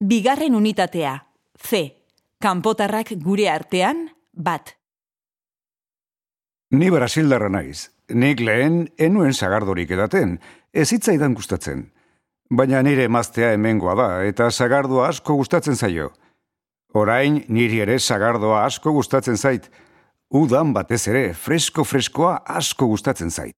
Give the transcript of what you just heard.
Bigarren unitatea, C. Kanpotarrak gure artean, bat. Ni Brasildarra naiz. Nik lehen enuen sagardorik edaten, ez hitzaidan gustatzen. Baina nire emaztea hemengoa da eta sagardoa asko gustatzen zaio. Orain niri ere sagardoa asko gustatzen zait. Udan batez ere fresko freskoa asko gustatzen zait.